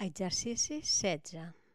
Exercici 16.